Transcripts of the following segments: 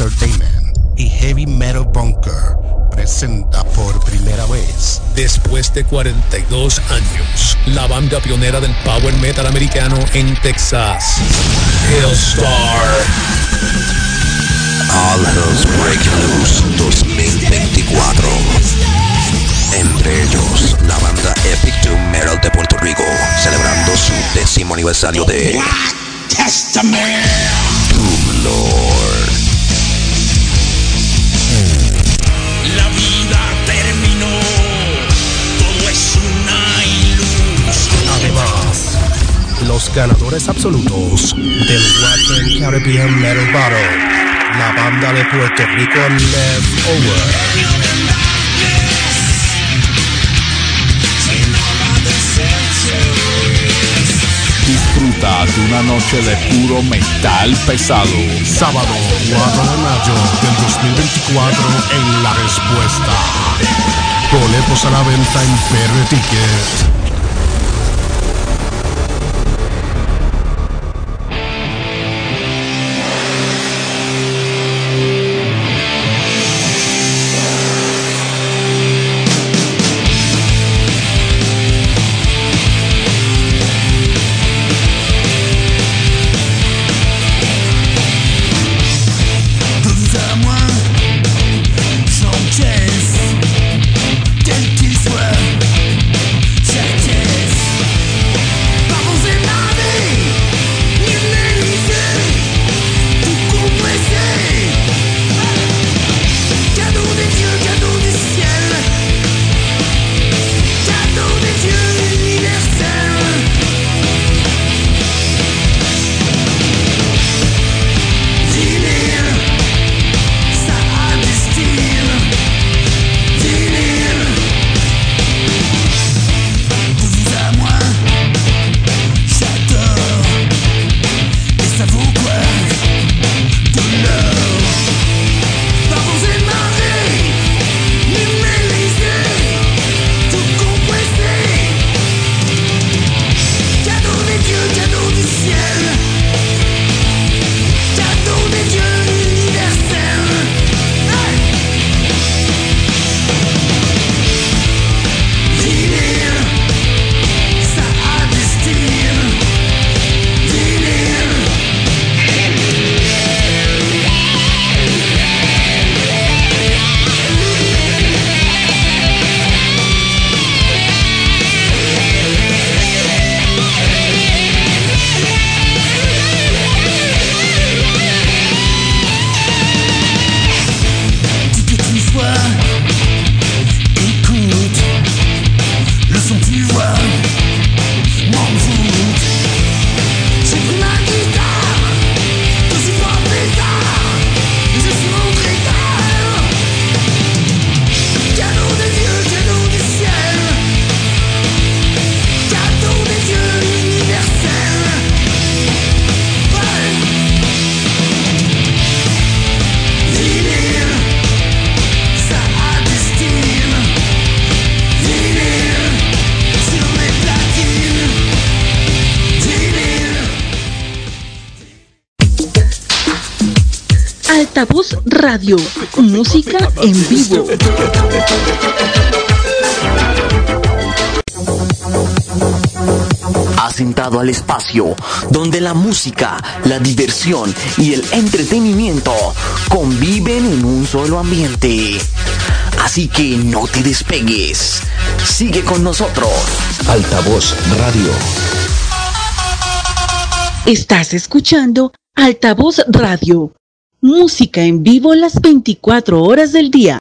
Entertainment y Heavy Metal Bunker presenta por primera vez. Después de 42 años, la banda pionera del power metal americano en Texas, Hellstar. All Hells Break Loose 2024. Entre ellos, la banda Epic Doom Metal de Puerto Rico, celebrando su décimo aniversario de Doom Lord. Los ganadores absolutos del Western Caribbean Metal Battle, la banda de Puerto Rico Leftover. Disfruta de una noche de puro metal pesado. Sábado 4 de mayo del 2024 en La Respuesta. Boletos a la venta en PR Ticket. Radio, música en vivo. Has entrado al espacio donde la música, la diversión y el entretenimiento conviven en un solo ambiente. Así que no te despegues. Sigue con nosotros. Altavoz Radio. Estás escuchando Altavoz Radio, música en vivo las 24 horas del día.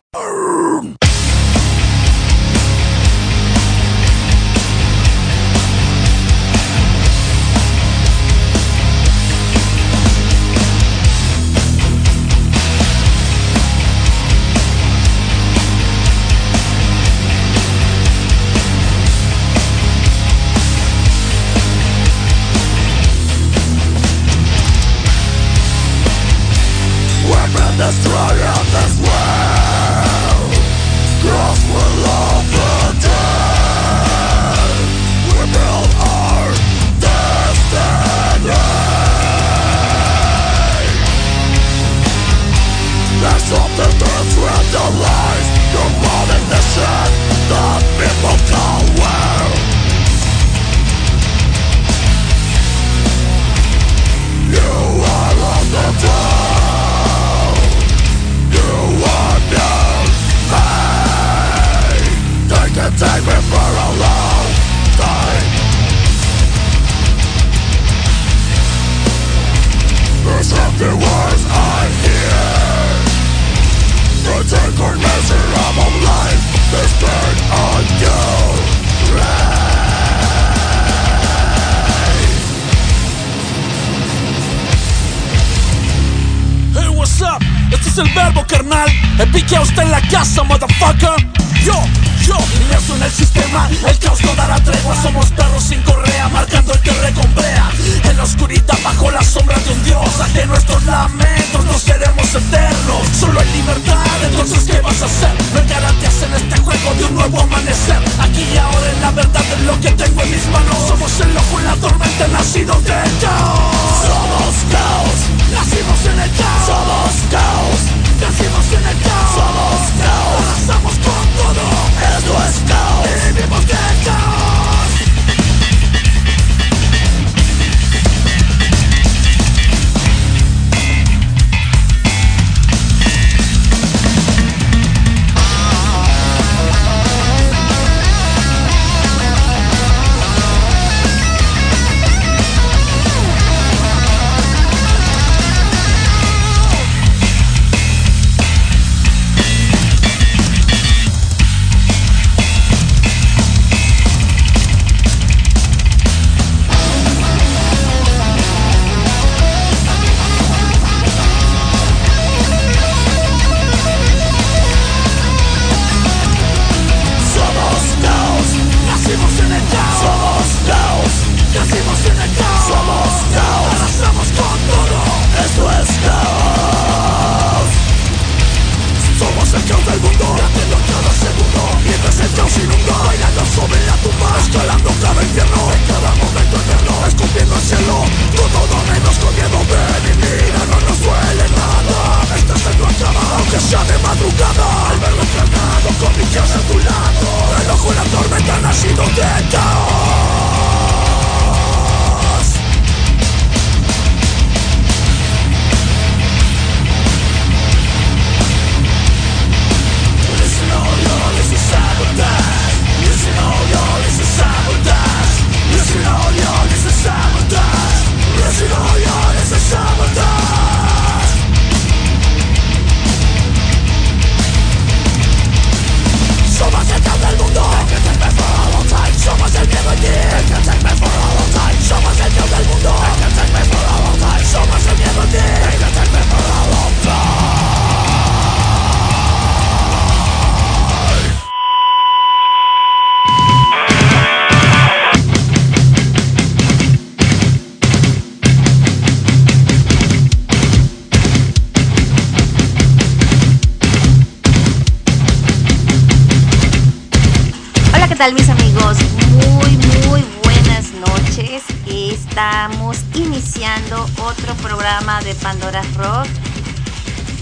Tal mis amigos? Muy, muy buenas noches. Estamos iniciando otro programa de Pandora Rock.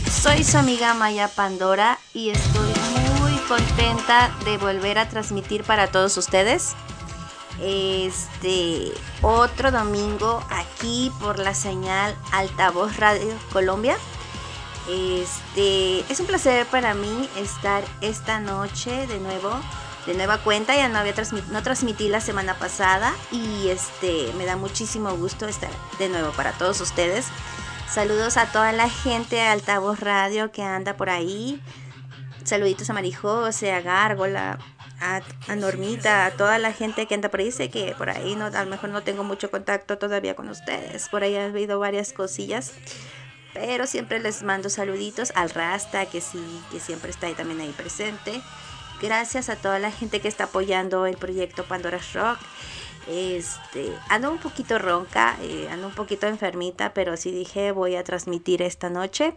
Soy su amiga Maya Pandora y estoy muy contenta de volver a transmitir para todos ustedes. Este otro domingo aquí por la señal Altavoz Radio Colombia. Este es un placer para mí estar esta noche de nuevo de nueva cuenta, ya no había no transmití la semana pasada y este me da muchísimo gusto estar de nuevo para todos ustedes. Saludos a toda la gente de Altavoz Radio que anda por ahí. Saluditos a Marijose, a Gárgola, a, a, Normita, a toda la gente que anda por ahí. Sé que por ahí no, a lo mejor no tengo mucho contacto todavía con ustedes. Por ahí ha habido varias cosillas. Pero siempre les mando saluditos al Rasta, que sí, que siempre está ahí también ahí presente. Gracias a toda la gente que está apoyando el proyecto Pandora Rock. Este, ando un poquito ronca, eh, ando un poquito enfermita, pero sí dije voy a transmitir esta noche.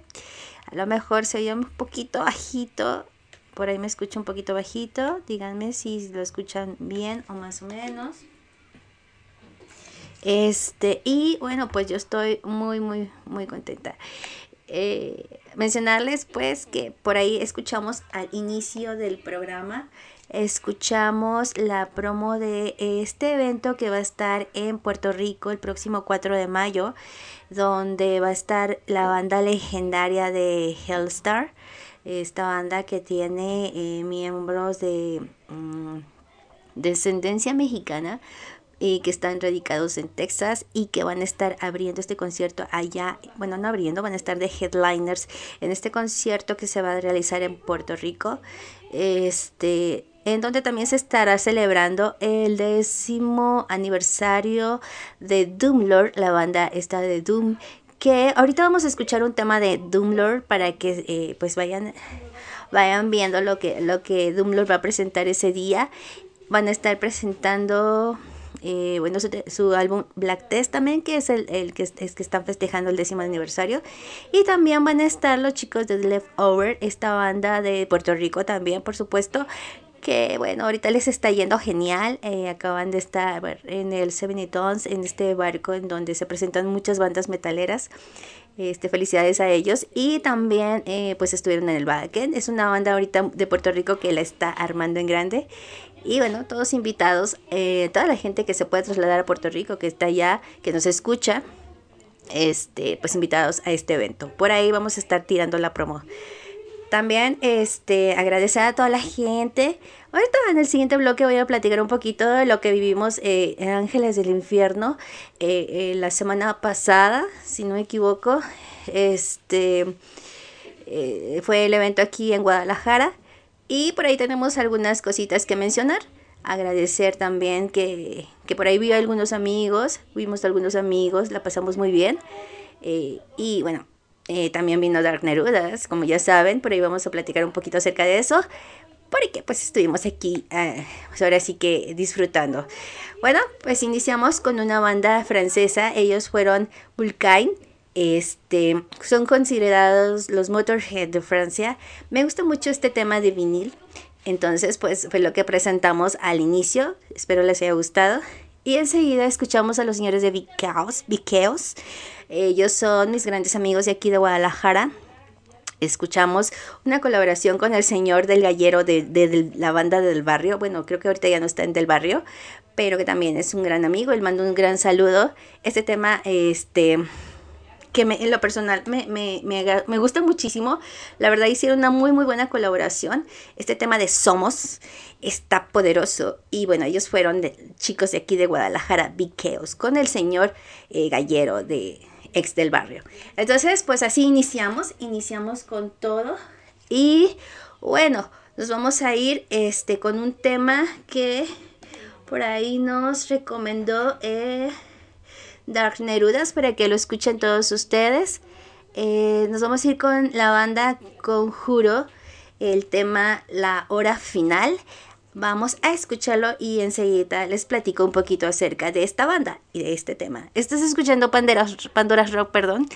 A lo mejor se oye un poquito bajito, por ahí me escucho un poquito bajito. Díganme si lo escuchan bien o más o menos. Este, y bueno, pues yo estoy muy, muy, muy contenta. eh, mencionarles pues que por ahí escuchamos al inicio del programa, escuchamos la promo de este evento que va a estar en Puerto Rico el próximo 4 de mayo, donde va a estar la banda legendaria de Hellstar, esta banda que tiene eh, miembros de mm, descendencia mexicana y que están radicados en Texas y que van a estar abriendo este concierto allá, bueno, no abriendo, van a estar de headliners en este concierto que se va a realizar en Puerto Rico, este, en donde también se estará celebrando el décimo aniversario de Doomlord, la banda esta de Doom, que ahorita vamos a escuchar un tema de Doomlord para que eh, pues vayan vayan viendo lo que lo que Doomlord va a presentar ese día. Van a estar presentando eh, bueno, su, álbum Black Testament, que es el, el que, es que están festejando el décimo aniversario. Y también van a estar los chicos de Leftover, esta banda de Puerto Rico también, por supuesto. Que bueno, ahorita les está yendo genial. Eh, acaban de estar en el Seven Tons, en este barco en donde se presentan muchas bandas metaleras. Este, felicidades a ellos. Y también eh, pues estuvieron en el Backend. Es una banda ahorita de Puerto Rico que la está armando en grande. Y bueno, todos invitados, eh, toda la gente que se puede trasladar a Puerto Rico, que está allá, que nos escucha, este, pues invitados a este evento. Por ahí vamos a estar tirando la promo. También este, agradecer a toda la gente. Ahorita en el siguiente bloque voy a platicar un poquito de lo que vivimos eh, en Ángeles del Infierno eh, la semana pasada, si no me equivoco. Este fue el evento aquí en Guadalajara. Y por ahí tenemos algunas cositas que mencionar. Agradecer también que, que por ahí vi algunos amigos, vimos a algunos amigos, la pasamos muy bien. Eh, y bueno, eh, también vino Dark Nerudas, como ya saben, por ahí vamos a platicar un poquito acerca de eso. Porque pues estuvimos aquí, eh, pues ahora sí que disfrutando. Bueno, pues iniciamos con una banda francesa, ellos fueron Vulcain. Este, son considerados los Motorhead de Francia. Me gusta mucho este tema de vinil. Entonces, pues fue lo que presentamos al inicio. Espero les haya gustado. Y enseguida escuchamos a los señores de Vicaos. Viqueos. Ellos son mis grandes amigos de aquí de Guadalajara. Escuchamos una colaboración con el señor del gallero de, de, de, la banda del barrio. Bueno, creo que ahorita ya no está en del barrio, pero que también es un gran amigo. Él manda un gran saludo. Este tema, este, que me, en lo personal me, me, me, gusta muchísimo. La verdad hicieron una muy muy buena colaboración. Este tema de Somos está poderoso. Y bueno, ellos fueron de, chicos de aquí de Guadalajara, Viqueos, con el señor eh, Gallero de ex del barrio. Entonces, pues así iniciamos, iniciamos con todo. Y bueno, nos vamos a ir este, con un tema que por ahí nos recomendó... Eh, Dark Nerudas para que lo escuchen todos ustedes. Eh, nos vamos a ir con la banda Conjuro, el tema La Hora Final. Vamos a escucharlo y enseguida les platico un poquito acerca de esta banda y de este tema. Estás escuchando Pandora's, Pandora's Rock, perdón.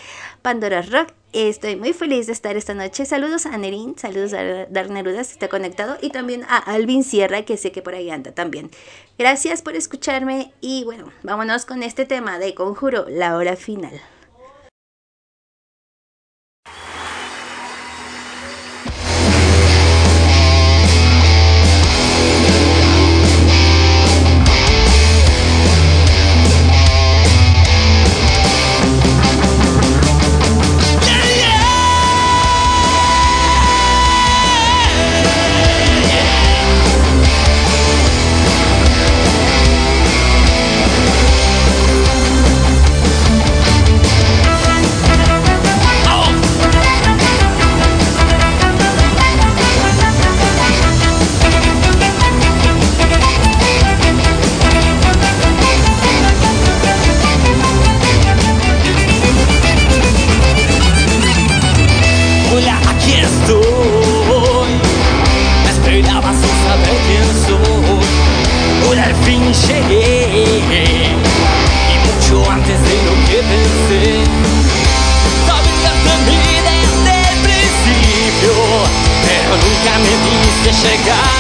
Pandora's Rock. Estoy muy feliz de estar esta noche. Saludos a Nerin, saludos a Dar Nerudas, está conectado. Y también a Alvin Sierra, que sé que por ahí anda también. Gracias por escucharme y bueno, vámonos con este tema de Conjuro, la hora final. Llegó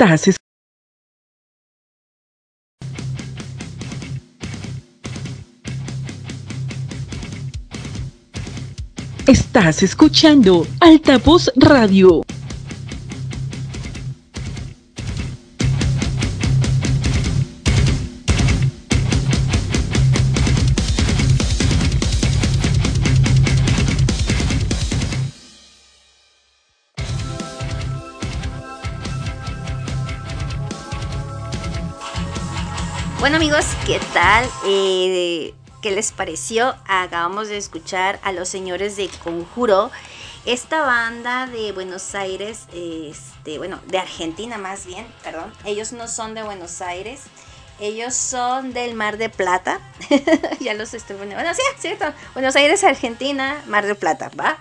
Estás es- Estás escuchando Altavoz Radio. Tal? Eh, ¿Qué les pareció? Acabamos de escuchar a los señores de Conjuro, esta banda de Buenos Aires, este, bueno, de Argentina más bien, perdón. Ellos no son de Buenos Aires, ellos son del Mar de Plata. ya los estoy poniendo. Bueno, sí, cierto. Buenos Aires, Argentina, Mar de Plata, ¿va?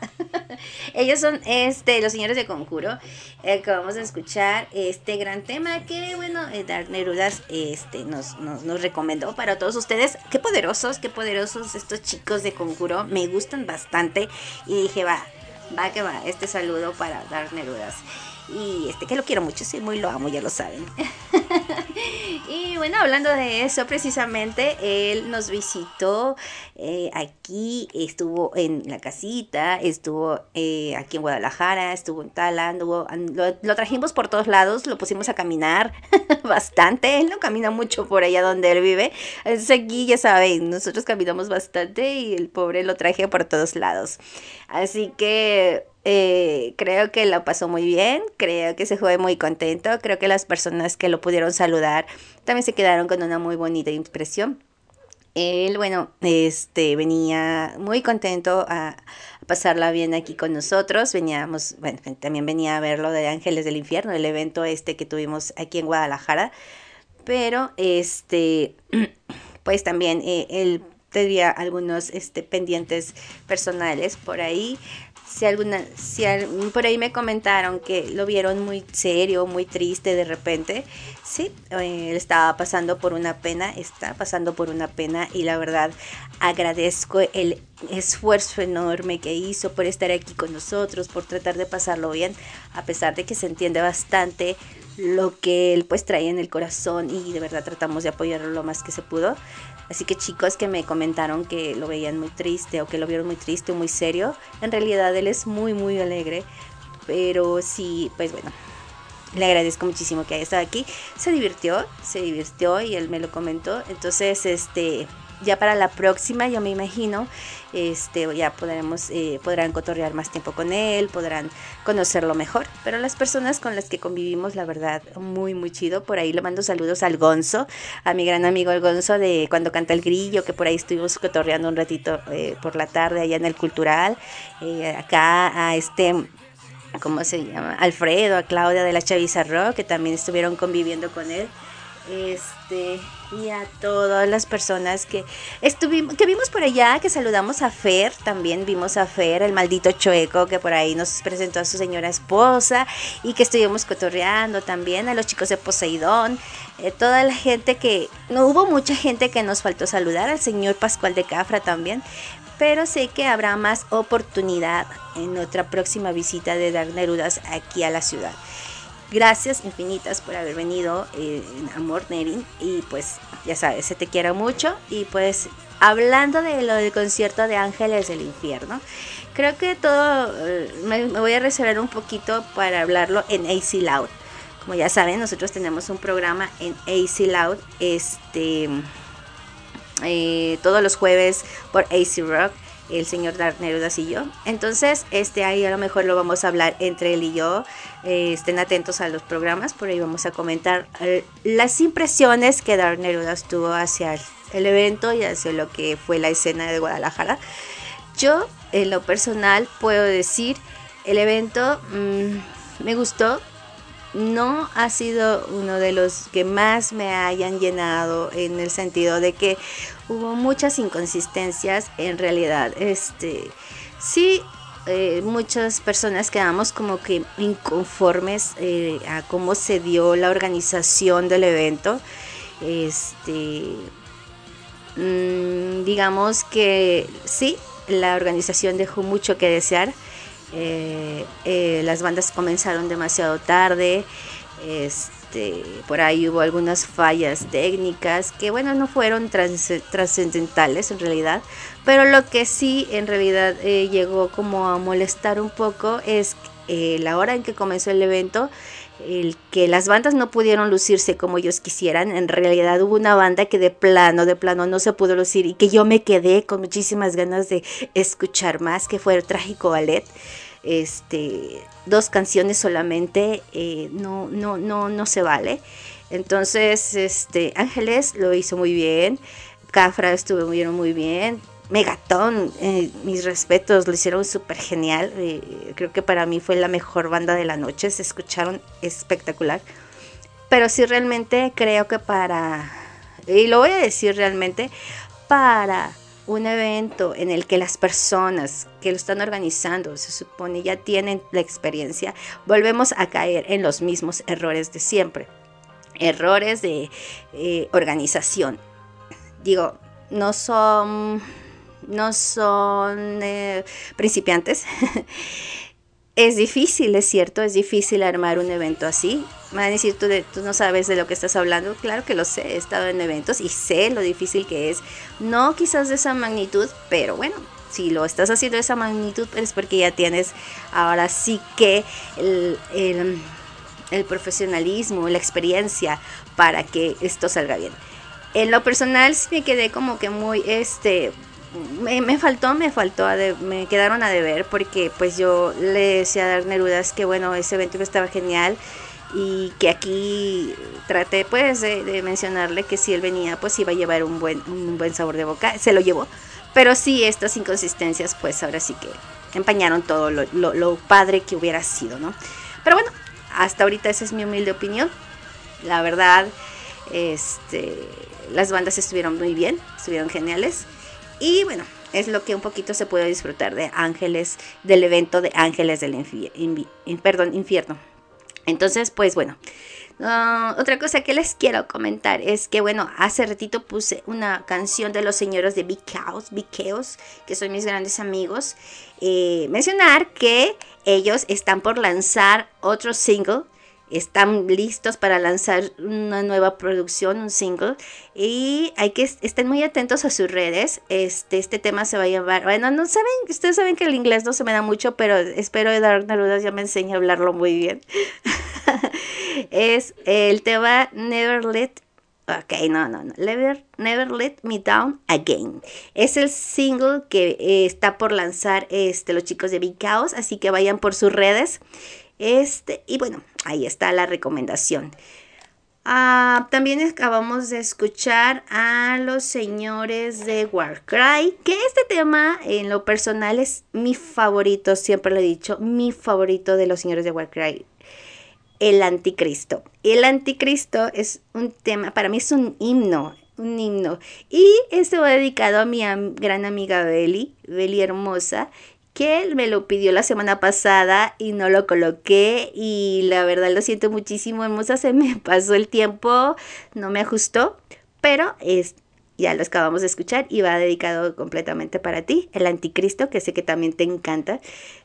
ellos son este, los señores de Conjuro. Eh, que vamos a escuchar este gran tema que, bueno, eh, Dark Nerudas este, nos, nos, nos recomendó para todos ustedes. Qué poderosos, qué poderosos estos chicos de Conjuro. Me gustan bastante. Y dije, va, va que va, este saludo para Dark Nerudas. Y este que lo quiero mucho, sí, muy lo amo, ya lo saben. y bueno, hablando de eso, precisamente, él nos visitó eh, aquí, estuvo en la casita, estuvo eh, aquí en Guadalajara, estuvo en Tala, lo trajimos por todos lados, lo pusimos a caminar bastante, él no camina mucho por allá donde él vive, es aquí ya saben, nosotros caminamos bastante y el pobre lo traje por todos lados. Así que eh, creo que lo pasó muy bien, creo que se fue muy contento, creo que las personas que lo pudieron saludar también se quedaron con una muy bonita impresión. Él, bueno, este venía muy contento a, pasarla bien aquí con nosotros. Veníamos, bueno, también venía a ver lo de Ángeles del Infierno, el evento este que tuvimos aquí en Guadalajara. Pero este, pues también eh, él tenía algunos este, pendientes personales por ahí. Si alguna, si al- por ahí me comentaron que lo vieron muy serio, muy triste de repente, sí, eh, él estaba pasando por una pena, está pasando por una pena y la verdad agradezco el esfuerzo enorme que hizo por estar aquí con nosotros, por tratar de pasarlo bien, a pesar de que se entiende bastante lo que él pues trae en el corazón y de verdad tratamos de apoyarlo lo más que se pudo. Así que chicos que me comentaron que lo veían muy triste o que lo vieron muy triste o muy serio, en realidad él es muy muy alegre, pero sí, pues bueno, le agradezco muchísimo que haya estado aquí. Se divirtió, se divirtió y él me lo comentó. Entonces, este, ya para la próxima, yo me imagino, este, ya podremos, eh, podrán cotorrear más tiempo con él, podrán conocerlo mejor. Pero las personas con las que convivimos, la verdad, muy, muy chido. Por ahí le mando saludos al Gonzo, a mi gran amigo el Gonzo de cuando canta el grillo, que por ahí estuvimos cotorreando un ratito eh, por la tarde allá en el cultural. Eh, acá a este ¿cómo se llama? Alfredo, a Claudia de la Chaviza Rock, que también estuvieron conviviendo con él. Este, y a todas las personas que estuvimos, que vimos por allá, que saludamos a Fer, también vimos a Fer, el maldito chueco, que por ahí nos presentó a su señora esposa, y que estuvimos cotorreando también, a los chicos de Poseidón, eh, toda la gente que, no hubo mucha gente que nos faltó saludar, al señor Pascual de Cafra también, pero sé que habrá más oportunidad en otra próxima visita de Dark Nerudas aquí a la ciudad. Gracias infinitas por haber venido, eh, Amor Nerin, y pues ya sabes, se te quiero mucho. Y pues hablando de lo del concierto de Ángeles del Infierno, creo que todo eh, me, voy a reservar un poquito para hablarlo en AC Loud. Como ya saben, nosotros tenemos un programa en AC Loud, este eh, todos los jueves por AC Rock, el señor Dark Nerudas y yo. Entonces, este ahí a lo mejor lo vamos a hablar entre él y yo. Eh, estén atentos a los programas, por ahí vamos a comentar eh, las impresiones que Dark Nerudas tuvo hacia el, el evento y hacia lo que fue la escena de Guadalajara. Yo, en lo personal, puedo decir, el evento mm, me gustó, no ha sido uno de los que más me hayan llenado en el sentido de que hubo muchas inconsistencias en realidad este sí eh, muchas personas quedamos como que inconformes eh, a cómo se dio la organización del evento este mm, digamos que sí la organización dejó mucho que desear eh, eh, las bandas comenzaron demasiado tarde, Este, por ahí hubo algunas fallas técnicas que, bueno, no fueron trascendentales en realidad, pero lo que sí en realidad eh, llegó como a molestar un poco es eh, la hora en que comenzó el evento, el que las bandas no pudieron lucirse como ellos quisieran. En realidad hubo una banda que de plano, de plano no se pudo lucir y que yo me quedé con muchísimas ganas de escuchar más, que fue el Trágico Ballet. Este, dos canciones solamente eh, no, no, no, no se vale. Entonces, este, Ángeles lo hizo muy bien. Cafra estuvo muy, muy bien. Megatón, eh, mis respetos, lo hicieron súper genial. eh, creo que para mí fue la mejor banda de la noche. Se escucharon espectacular. Pero sí realmente creo que para, y lo voy a decir realmente, para un evento en el que las personas que lo están organizando, se supone, ya tienen la experiencia, volvemos a caer en los mismos errores de siempre. Errores de eh, organización. Digo, no son, no son eh, principiantes. es difícil, es cierto, es difícil armar un evento así. Me van a decir, ¿tú, no sabes de lo que estás hablando. Claro que lo sé, he estado en eventos y sé lo difícil que es. No quizás de esa magnitud, pero bueno, si lo estás haciendo de esa magnitud es porque ya tienes ahora sí que el, el- el profesionalismo, la experiencia para que esto salga bien. En lo personal me quedé como que muy, este, me, me faltó, me faltó, me quedaron a deber porque pues yo le decía a Dar Nerudas que bueno, ese evento estaba genial y que aquí traté pues de, de mencionarle que si él venía pues iba a llevar un buen, un buen sabor de boca, se lo llevó, pero sí estas inconsistencias pues ahora sí que empañaron todo lo, lo- lo padre que hubiera sido, ¿no? Pero bueno, hasta ahorita esa es mi humilde opinión, la verdad, este, las bandas estuvieron muy bien, estuvieron geniales. Y bueno, es lo que un poquito se puede disfrutar de Ángeles, del evento de Ángeles del Infierno. Entonces, pues bueno. ah, otra cosa que les quiero comentar es que, bueno, hace ratito puse una canción de los señores de Big Chaos, Big Chaos, que son mis grandes amigos. Eh, mencionar que ellos están por lanzar otro single están listos para lanzar una nueva producción, un single. Y hay que estén muy atentos a sus redes. Este, este tema se va a llamar. Bueno, no saben, ustedes saben que el inglés no se me da mucho, pero espero que Dark Nerudas ya me enseñe a hablarlo muy bien. es el tema Never Let Ok, no, no, no. Never, Never Let Me Down Again. Es el single que eh, está por lanzar este, los chicos de Big Chaos, así que vayan por sus redes. Este, y bueno, ahí está la recomendación. Ah, también acabamos de escuchar a los señores de Warcry, que este tema en lo personal es mi favorito, siempre lo he dicho, mi favorito de los señores de Warcry el anticristo. El anticristo es un tema, para mí es un himno, un himno. Y este va dedicado a mi gran amiga Beli, Beli hermosa, él me lo pidió la semana pasada y no lo coloqué y la verdad lo siento muchísimo, hermosa, se me pasó el tiempo, no me ajustó, pero es ya lo acabamos de escuchar y va dedicado completamente para ti, el anticristo, que sé que también te encanta.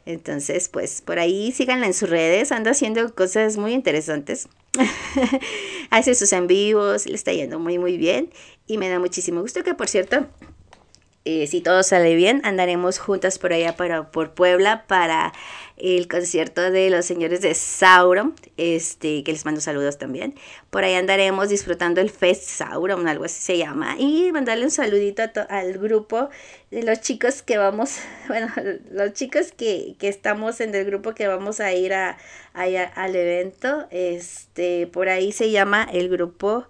Entonces, pues por ahí síganla en sus redes, anda haciendo cosas muy interesantes. Hace sus en vivos, le está yendo muy muy bien y me da muchísimo gusto que por cierto, eh, si todo sale bien, andaremos juntas por allá para, por Puebla para el concierto de los señores de Sauron, este, que les mando saludos también. Por ahí andaremos disfrutando el Fest Sauron, algo así se llama. Y mandarle un saludito a to- al grupo de los chicos que vamos, bueno, los chicos que, que estamos en el grupo que vamos a ir a, allá al evento. Este, por ahí se llama el grupo,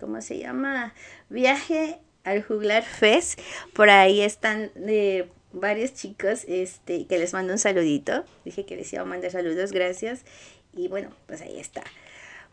¿cómo se llama? Viaje al Juglar Fest. Por ahí están eh, varios chicos este, que les mando un saludito. Dije que les iba a mandar saludos, gracias. Y bueno, pues ahí está.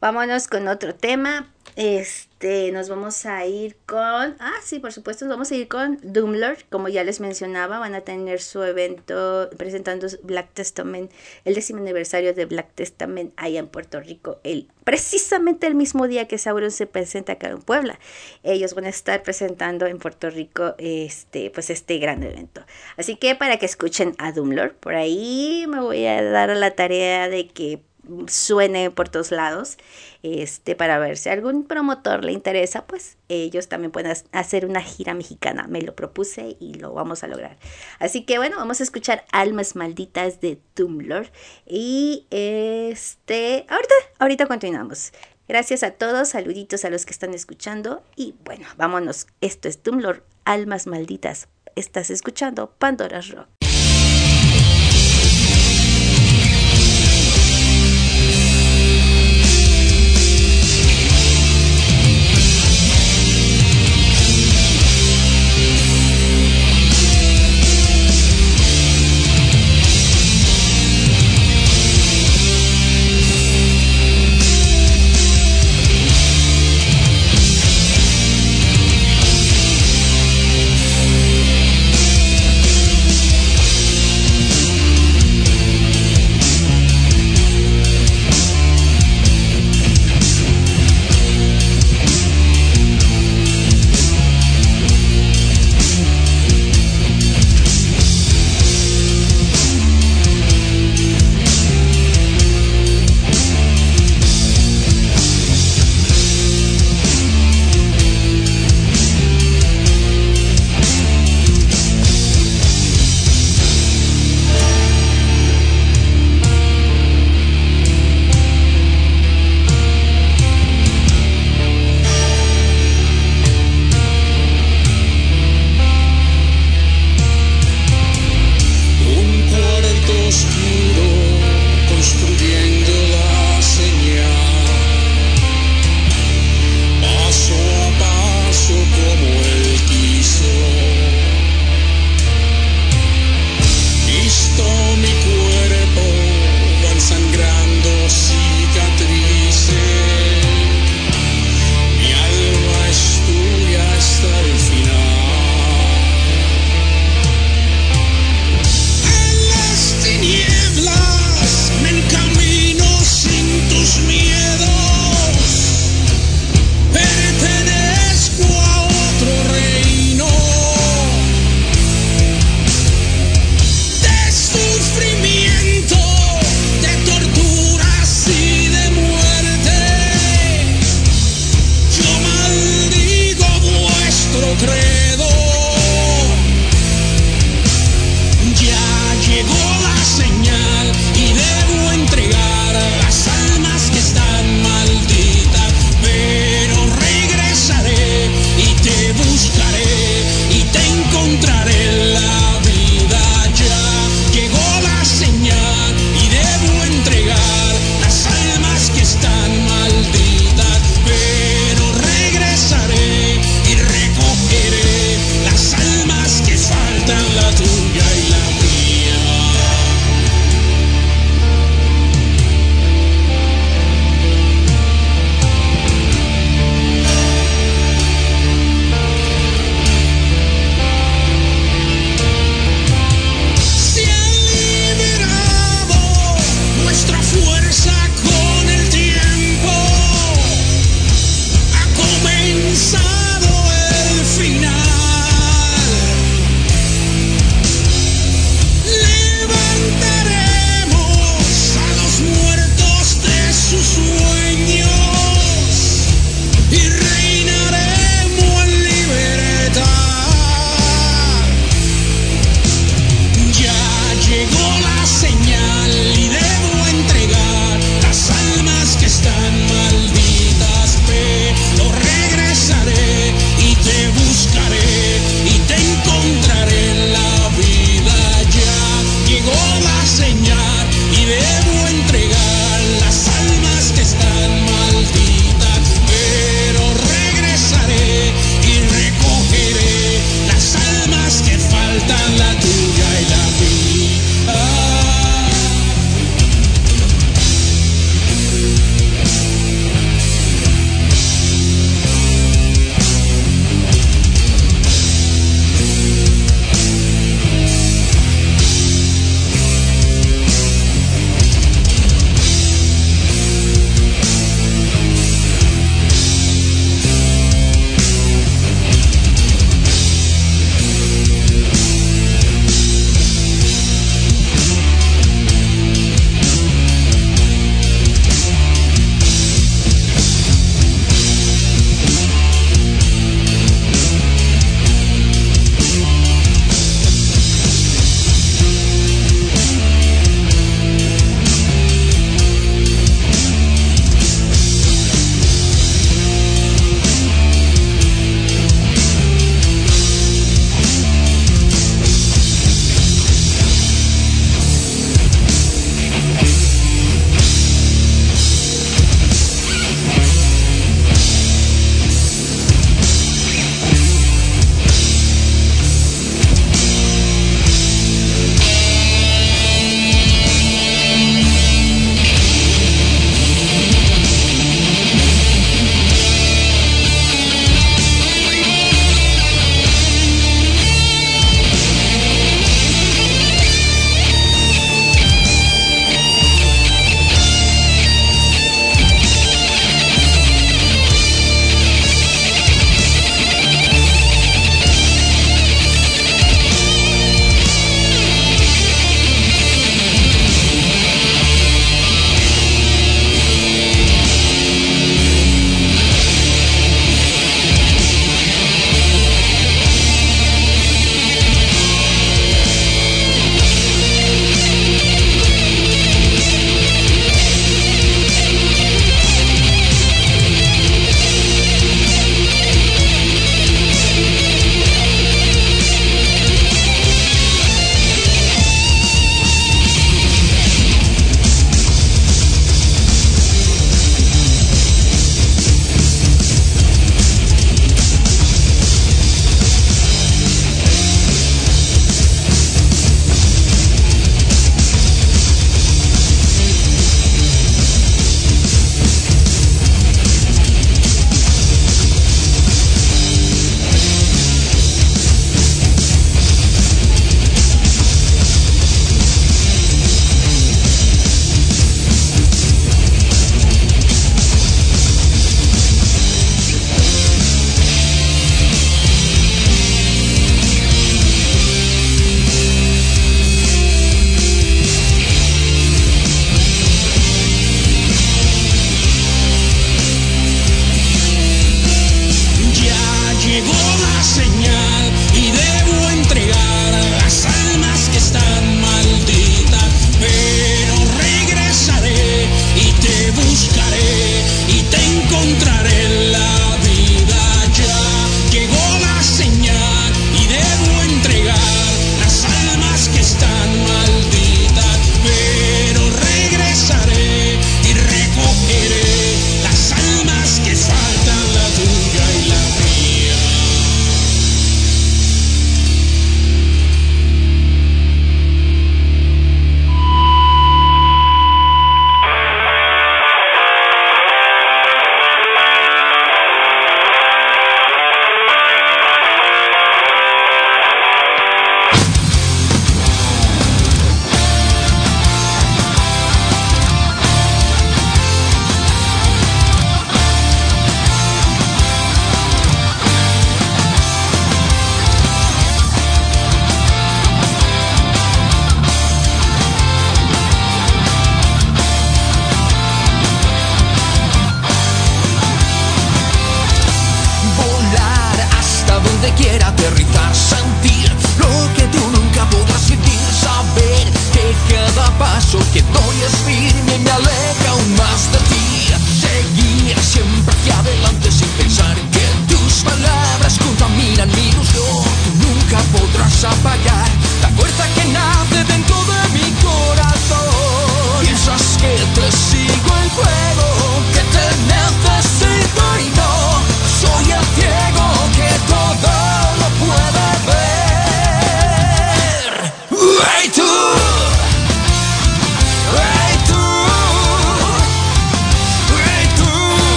Vámonos con otro tema. Este, nos vamos a ir con. Ah, sí, por supuesto, nos vamos a ir con Doomlord. Como ya les mencionaba, van a tener su evento presentando Black Testament, el décimo aniversario de Black Testament allá en Puerto Rico, el, precisamente el mismo día que Sauron se presenta acá en Puebla. Ellos van a estar presentando en Puerto Rico este, pues este gran evento. Así que para que escuchen a Doomlord, por ahí me voy a dar a la tarea de que suene por todos lados, este, para ver si algún promotor le interesa, pues ellos también pueden hacer una gira mexicana. Me lo propuse y lo vamos a lograr. Así que bueno, vamos a escuchar Almas Malditas de Tumblr. Y este, ahorita, ahorita continuamos. Gracias a todos, saluditos a los que están escuchando y bueno, vámonos. Esto es Tumblr, Almas Malditas. Estás escuchando Pandora's Rock.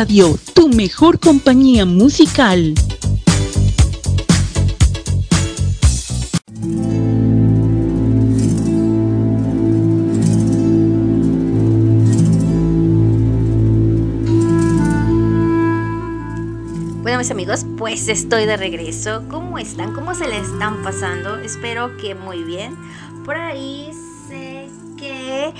Radio, tu mejor compañía musical. Bueno, mis amigos, pues estoy de regreso. ¿Cómo están? ¿Cómo se le están pasando? Espero que muy bien. Por ahí sé que...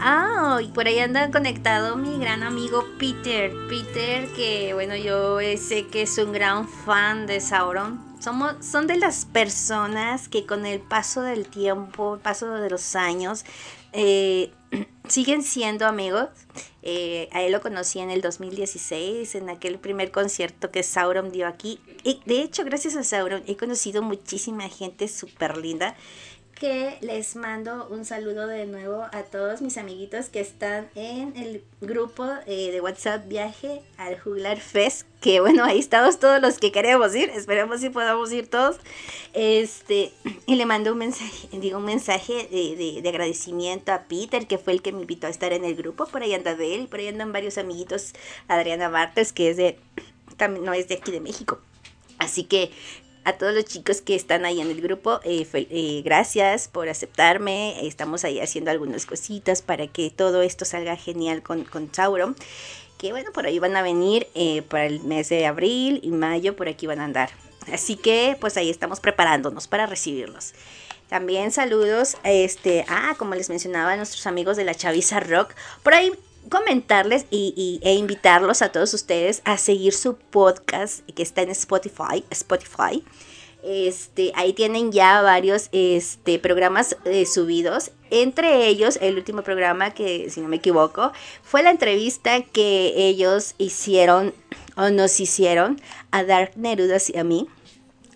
Ah, y por ahí anda conectado mi gran amigo Peter. Peter, que bueno, yo sé que es un gran fan de Sauron. Somos, son de las personas que con el paso del tiempo, paso de los años, eh, siguen siendo amigos. Eh, a él lo conocí en el 2016, en aquel primer concierto que Sauron dio aquí. Y de hecho, gracias a Sauron he conocido muchísima gente súper linda que les mando un saludo de nuevo a todos mis amiguitos que están en el grupo eh, de WhatsApp Viaje al Juglar Fest, que bueno, ahí estamos todos los que queremos ir, esperemos si podamos ir todos. Este, y le mando un mensaje, digo un mensaje de, de- de agradecimiento a Peter, que fue el que me invitó a estar en el grupo, por ahí anda de él, por ahí andan varios amiguitos, Adriana Bartes, que es de, también no es de aquí de México. Así que a todos los chicos que están ahí en el grupo, eh, eh, gracias por aceptarme. Estamos ahí haciendo algunas cositas para que todo esto salga genial con, con Sauron. Que bueno, por ahí van a venir eh, para el mes de abril y mayo, por aquí van a andar. Así que pues ahí estamos preparándonos para recibirlos. También saludos, este, ah, como les mencionaba a nuestros amigos de la Chaviza Rock. Por ahí comentarles y, e invitarlos a todos ustedes a seguir su podcast que está en Spotify, Spotify. Este, ahí tienen ya varios este, programas eh, subidos. Entre ellos, el último programa que, si no me equivoco, fue la entrevista que ellos hicieron o nos hicieron a Dark Nerudas y a mí.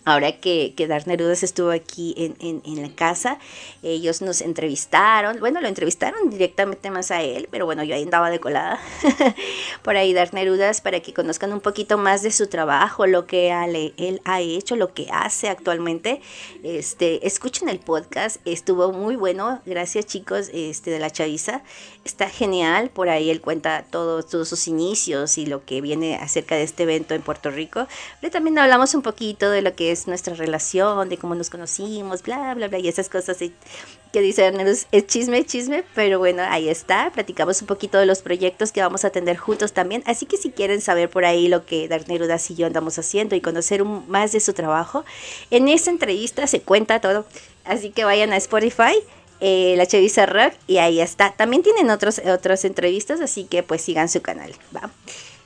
Ahora que, que Dark Nerudas estuvo aquí en, en, la casa, ellos nos entrevistaron. Bueno, lo entrevistaron directamente más a él, pero bueno, yo ahí andaba de colada. Por ahí Dark Nerudas para que conozcan un poquito más de su trabajo, lo que ale- él ha hecho, lo que hace actualmente. Este, escuchen el podcast, estuvo muy bueno. Gracias chicos este, de la Chaviza. Está genial, por ahí él cuenta todos, todos sus inicios y lo que viene acerca de este evento en Puerto Rico. Pero también hablamos un poquito de lo que es nuestra relación, de cómo nos conocimos, bla, bla, bla, y esas cosas que dice Ernest, es chisme, chisme, pero bueno, ahí está, platicamos un poquito de los proyectos que vamos a atender juntos también, así que si quieren saber por ahí lo que Dark Nerudas y yo andamos haciendo y conocer más de su trabajo, en esa entrevista se cuenta todo Así que vayan a Spotify, eh, la Chavisa Rock, y ahí está. También tienen otros, otras entrevistas, así que pues sigan su canal, ¿va?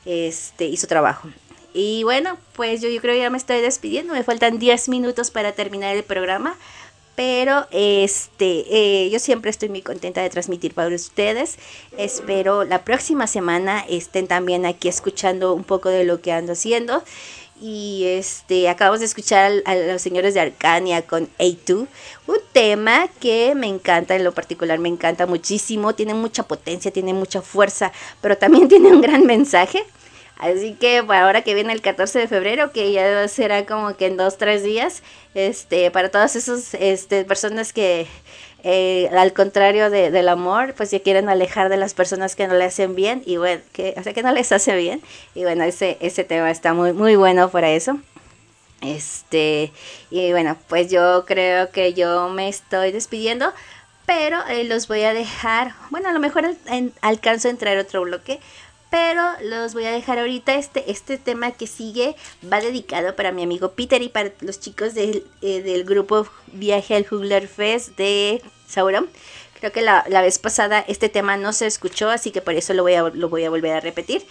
Este, y su trabajo. Y bueno, pues yo, yo creo que ya me estoy despidiendo. Me faltan 10 minutos para terminar el programa. Pero este, eh, yo siempre estoy muy contenta de transmitir para ustedes. Espero la próxima semana estén también aquí escuchando un poco de lo que ando haciendo. Y este, acabamos de escuchar a, los señores de Arcania con A2, un tema que me encanta, en lo particular me encanta muchísimo, tiene mucha potencia, tiene mucha fuerza, pero también tiene un gran mensaje. Así que para ahora que viene el 14 de febrero, que ya será como que en dos, tres días, este, para todas esas este, personas que eh, al contrario de, del amor, pues se quieren alejar de las personas que no le hacen bien y bueno, que, o sea, que no les hace bien. Y bueno, ese, ese tema está muy, muy bueno para eso. Este, y bueno, pues yo creo que yo me estoy despidiendo, pero eh, los voy a dejar, bueno, a lo mejor alcanzo a entrar otro bloque, pero los voy a dejar ahorita. Este, este tema que sigue va dedicado para mi amigo Peter y para los chicos del, eh, del grupo Viaje al Jugler Fest de Sauron. Creo que la, vez pasada este tema no se escuchó, así que por eso lo voy a, lo voy a volver a repetir.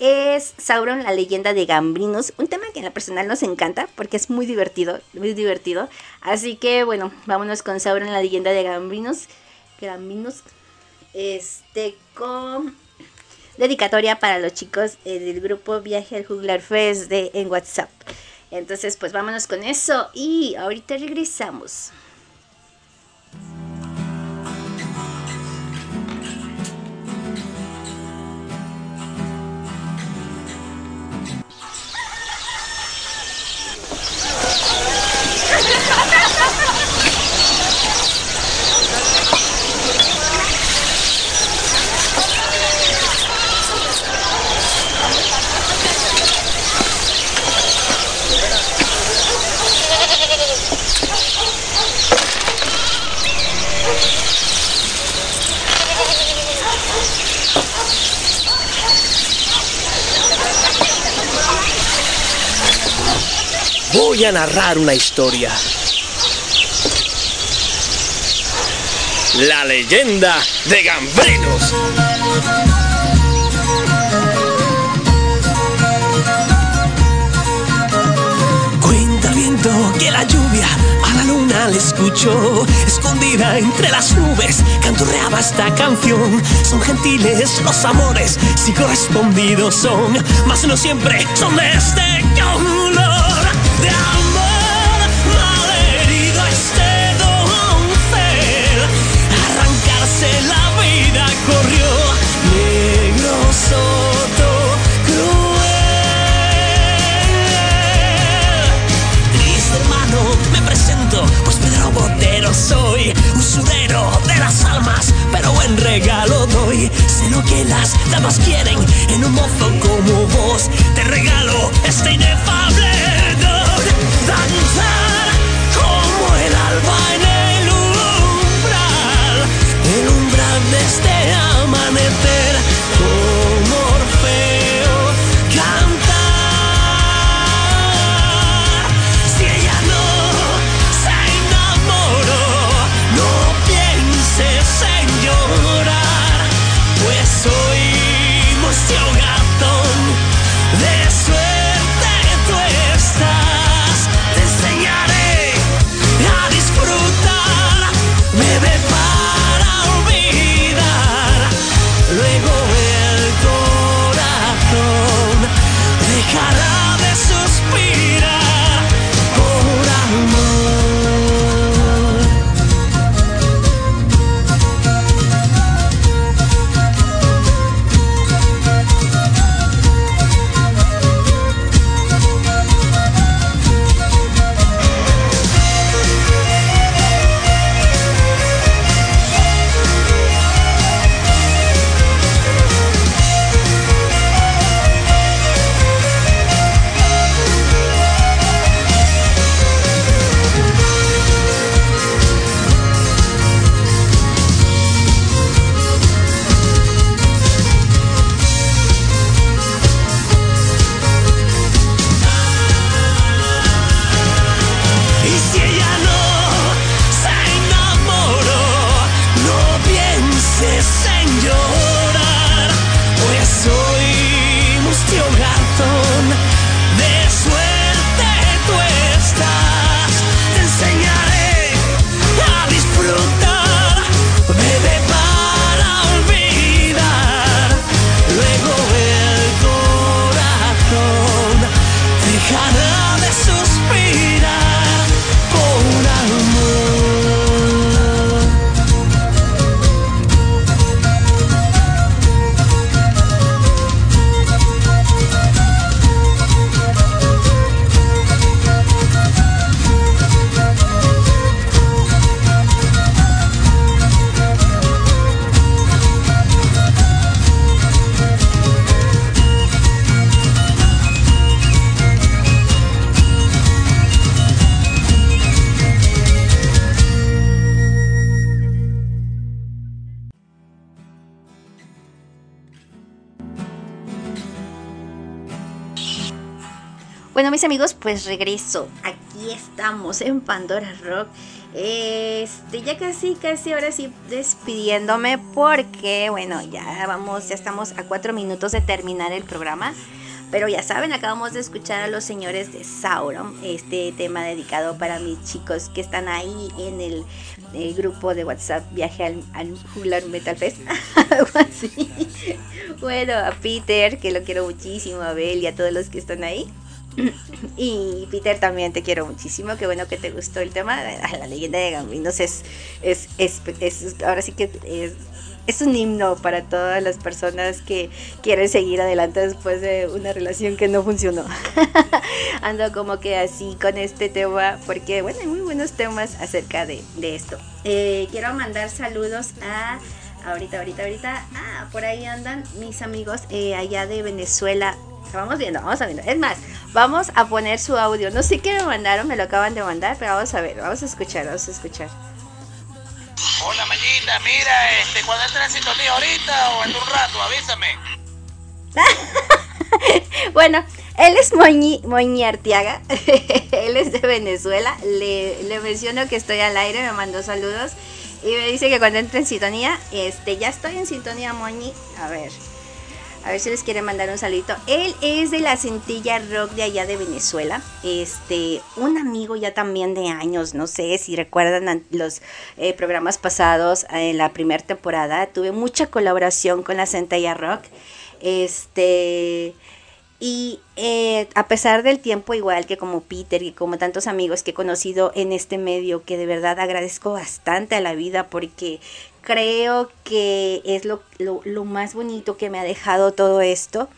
Es Sauron, la leyenda de Gambrinus, un tema que en la personal nos encanta porque es muy divertido, muy divertido. Así que bueno, vámonos con Sauron, la leyenda de Gambrinus. Gambrinus, este, con dedicatoria para los chicos eh, del grupo Viaje al Juglar Fest de, en WhatsApp. Entonces, pues vámonos con eso y ahorita regresamos. A narrar una historia. La leyenda de Gambrinos. Cuenta el viento que la lluvia a la luna le escuchó. Escondida entre las nubes, canturreaba esta canción. Son gentiles los amores, si correspondidos son, mas no siempre son de este color. Las almas, pero buen regalo doy. Sé lo que las damas quieren en un mozo como vos. Te regalo este inefable umbral de Bueno, mis amigos, pues regreso. Aquí estamos en Pandora Rock. Este, ya casi, casi ahora sí despidiéndome porque, bueno, ya vamos, ya estamos a cuatro minutos de terminar el programa. Pero ya saben, acabamos de escuchar a los señores de Sauron, este tema dedicado para mis chicos que están ahí en el, grupo de WhatsApp Viaje al, al Metal Fest. Bueno, a Peter, que lo quiero muchísimo, a Bel y a todos los que están ahí. Y Peter también te quiero muchísimo, qué bueno que te gustó el tema. La leyenda de Gambinos es, es, es, ahora sí que es, es un himno para todas las personas que quieren seguir adelante después de una relación que no funcionó. Ando como que así con este tema, porque bueno, hay muy buenos temas acerca de, de esto. Eh, quiero mandar saludos a ahorita, ahorita, ahorita. Ah, por ahí andan mis amigos eh, allá de Venezuela. Vamos viendo, vamos a ver. Es más, vamos a poner su audio. No sé qué me mandaron, me lo acaban de mandar, pero vamos a ver, vamos a escuchar, vamos a escuchar. Hola, Mayita, mira, este, cuando entres en sintonía ahorita o en un rato, avísame. bueno, él es Moñi, Moñi Artiaga, él es de Venezuela, le, le menciono que estoy al aire, me mandó saludos y me dice que cuando entre en sintonía, este, ya estoy en sintonía, Moñi, a ver, a ver si les quiere mandar un saludito. Él es de la Centilla Rock de allá de Venezuela. Este, un amigo ya también de años, no sé si recuerdan los eh, programas pasados en la primera temporada. Tuve mucha colaboración con la Centella Rock. Este, y eh, a pesar del tiempo, igual que como Peter y como tantos amigos que he conocido en este medio, que de verdad agradezco bastante a la vida porque creo que es lo, lo, lo más bonito que me ha dejado todo esto.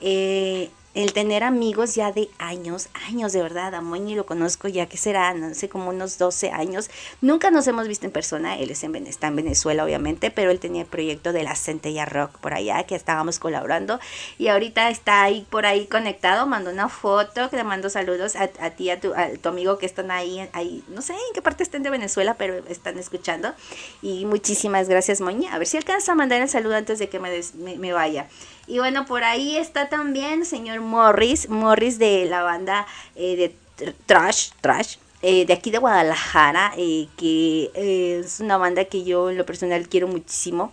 Eh, el tener amigos ya de años, años de verdad, a Moñi lo conozco ya que será, no sé, como unos 12 años. Nunca nos hemos visto en persona, él es está en Venezuela obviamente, pero él tenía el proyecto de la Centella Rock por allá, que estábamos colaborando y ahorita está ahí por ahí conectado, mandó una foto, le mando saludos a, ti, a tu, a tu amigo que están ahí, ahí, no sé en qué parte estén de Venezuela, pero están escuchando y muchísimas gracias Moñi, a ver si alcanza a mandar el saludo antes de que me vaya. Y bueno, por ahí está también señor Morris, Morris de la banda eh, de Trash, Trash, eh, de aquí de Guadalajara, eh, que es una banda que yo en lo personal quiero muchísimo.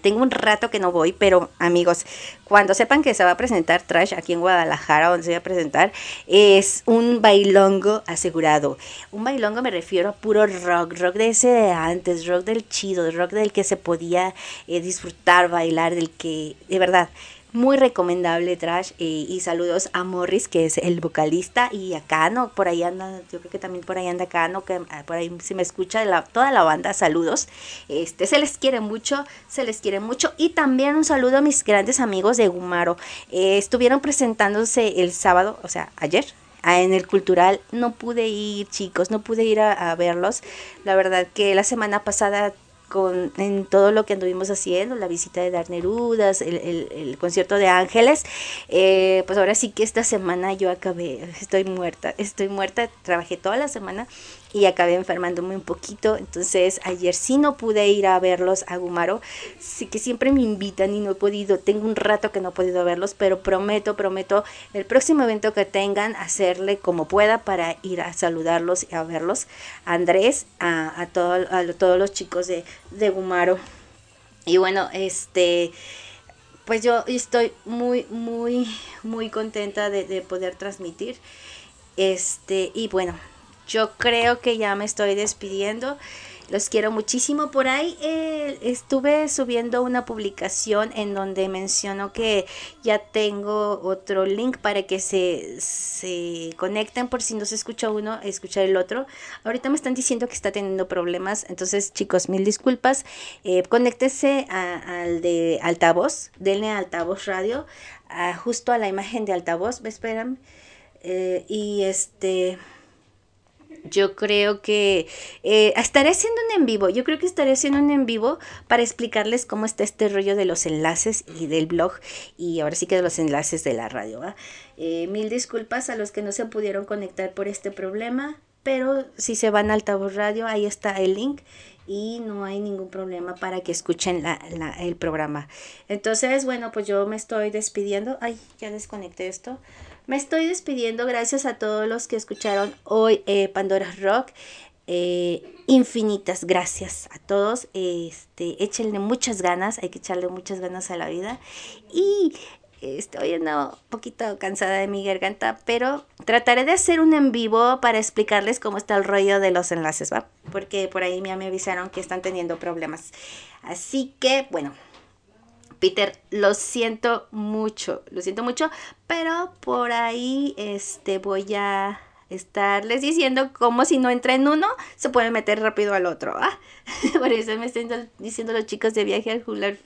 Tengo un rato que no voy, pero amigos, cuando sepan que se va a presentar Trash aquí en Guadalajara, donde se va a presentar, es un bailongo asegurado. Un bailongo me refiero a puro rock, rock de ese de antes, rock del chido, rock del que se podía eh, disfrutar, bailar, del que, de verdad, muy recomendable Trash eh, y saludos a Morris que es el vocalista y a Cano, por ahí anda, yo creo que también por ahí anda Cano, que ah, por ahí se me escucha toda la banda, saludos, este se les quiere mucho, se les quiere mucho. Y también un saludo a mis grandes amigos de Gumaro, eh, estuvieron presentándose el sábado, o sea, ayer, en el cultural. No pude ir chicos, no pude ir a verlos, la verdad que la semana pasada con, en todo lo que anduvimos haciendo, la visita de Dar Nerudas, el, el, el concierto de Ángeles, eh, pues ahora sí que esta semana yo acabé, estoy muerta, estoy muerta, trabajé toda la semana y acabé enfermándome un poquito, entonces ayer sí no pude ir a verlos a Gumaro, sí que siempre me invitan y no he podido, tengo un rato que no he podido verlos, pero prometo, prometo el próximo evento que tengan hacerle como pueda para ir a saludarlos y a verlos, Andrés, a, a, todo, a todos los chicos de, de Gumaro. Y bueno, este, pues yo estoy muy, muy, muy contenta de, de poder transmitir. Este, y bueno, yo creo que ya me estoy despidiendo. Los quiero muchísimo. Por ahí eh, estuve subiendo una publicación en donde menciono que ya tengo otro link para que se, se conecten por si no se escucha uno, escuchar el otro. Ahorita me están diciendo que está teniendo problemas. Entonces, chicos, mil disculpas. Eh, conéctese al de altavoz. Denle a altavoz radio. a- justo a la imagen de altavoz. ¿Me esperan? Eh, y este yo creo que eh, estaré haciendo un en vivo. Yo creo que estaré haciendo un en vivo para explicarles cómo está este rollo de los enlaces y del blog y ahora sí que de los enlaces de la radio. Eh, mil disculpas a los que no se pudieron conectar por este problema, pero si se van a altavoz radio, ahí está el link y no hay ningún problema para que escuchen el programa. Entonces, bueno, pues yo me estoy despidiendo. Ay, ya desconecté esto. Me estoy despidiendo. Gracias a todos los que escucharon hoy eh, Pandora Rock. Eh, infinitas gracias a todos. Este, échenle muchas ganas, hay que echarle muchas ganas a la vida. Y estoy un poquito cansada de mi garganta, pero trataré de hacer un en vivo para explicarles cómo está el rollo de los enlaces, ¿va? Porque por ahí ya me avisaron que están teniendo problemas. Así que, bueno, Peter, lo siento mucho, lo siento mucho, pero por ahí este voy a estarles diciendo cómo si no entra en uno, se puede meter rápido al otro. ¿ah? por eso me están diciendo los chicos de viaje al Jular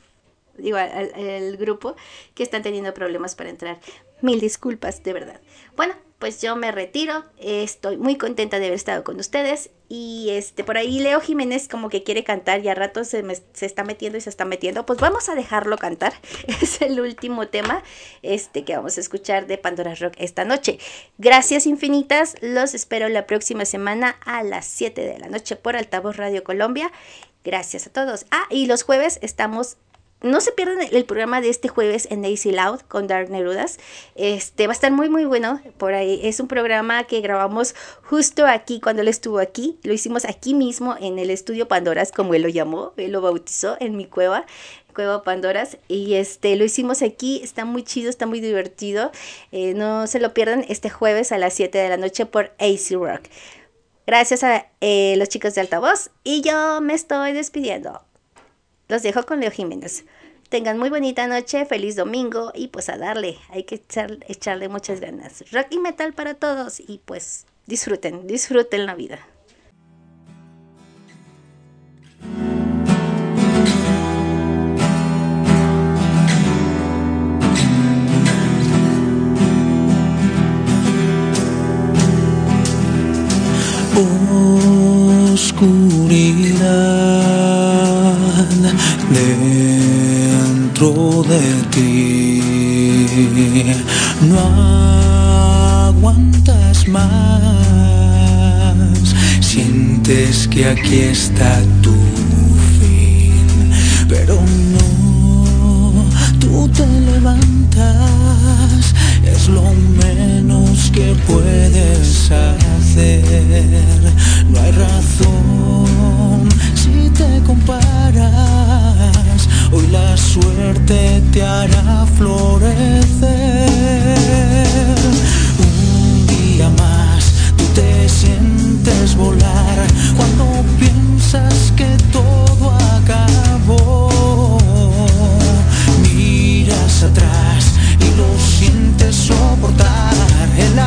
digo, al, grupo que están teniendo problemas para entrar. Mil disculpas, de verdad. Bueno, pues yo me retiro. Estoy muy contenta de haber estado con ustedes. Y este, por ahí Leo Jiménez como que quiere cantar y a rato se, se está metiendo y se está metiendo. Pues vamos a dejarlo cantar. Es el último tema este, que vamos a escuchar de Pandora Rock esta noche. Gracias infinitas. Los espero la próxima semana a las 7 de la noche por Altavoz Radio Colombia. Gracias a todos. Ah, y los jueves estamos no se pierdan el programa de este jueves en Daisy Loud con Dark Nerudas. Este va a estar muy muy bueno por ahí. Es un programa que grabamos justo aquí cuando él estuvo aquí. Lo hicimos aquí mismo en el estudio Pandoras, como él lo llamó, él lo bautizó en mi cueva. Cueva Pandoras y este lo hicimos aquí, está muy chido, está muy divertido. Eh, no se lo pierdan este jueves a las 7 de la noche por AC Rock. Gracias a eh, los chicos de Altavoz y yo me estoy despidiendo. Los dejo con Leo Jiménez. Tengan muy bonita noche, feliz domingo y pues a darle, hay que echarle muchas ganas. Rock y metal para todos y pues disfruten, disfruten la vida. Oscuridad de ti. No aguantas más, sientes que aquí está tu fin, pero no, tú te levantas, es lo menos que puedes hacer, no hay razón si te comparas hoy la suerte te hará florecer. Un día más tú te sientes volar cuando piensas que todo acabó. Miras atrás y lo sientes soportar el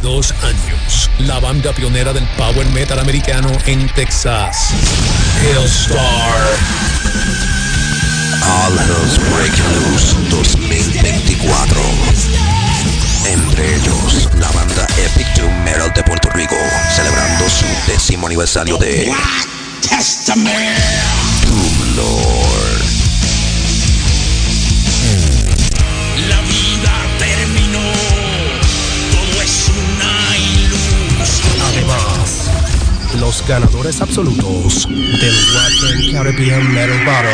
42 años. La banda pionera del power metal americano en Texas. Hellstar. All Hells Break Loose 2024. Entre ellos, la banda Epic Doom Metal de Puerto Rico, celebrando su décimo aniversario de Doom los ganadores absolutos del Western Caribbean Metal Battle,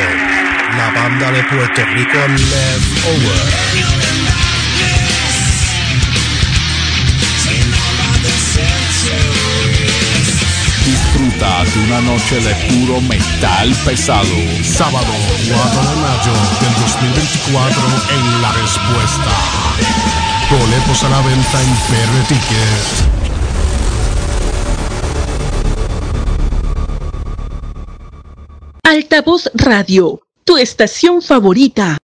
la banda de Puerto Rico Leftover. Disfruta de una noche de puro metal pesado. Sábado 4 de mayo del 2024 en La Respuesta. Boletos a la venta en PR Ticket. Altavoz Radio, tu estación favorita.